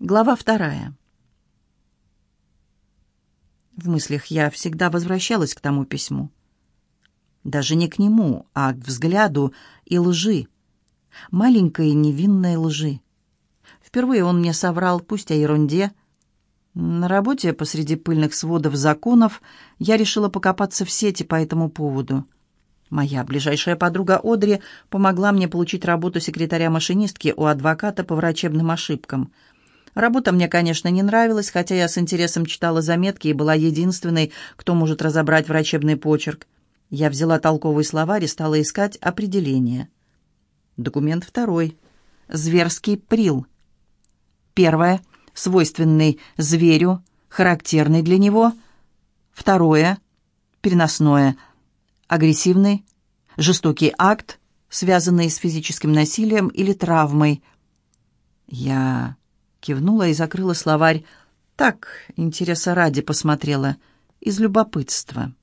Глава вторая. В мыслях я всегда возвращалась к тому письму. Даже не к нему, а к взгляду и лжи. Маленькой невинной лжи. Впервые он мне соврал, пусть о ерунде. На работе посреди пыльных сводов законов я решила покопаться в сети по этому поводу. Моя ближайшая подруга Одри помогла мне получить работу секретаря-машинистки у адвоката по врачебным ошибкам — Работа мне, конечно, не нравилась, хотя я с интересом читала заметки и была единственной, кто может разобрать врачебный почерк. Я взяла толковый словарь и стала искать определение. Документ второй. Зверский прил. Первое. Свойственный зверю, характерный для него. Второе. Переносное. Агрессивный, жестокий акт, связанный с физическим насилием или травмой. Я Кивнула и закрыла словарь. Так, интереса ради посмотрела, из любопытства.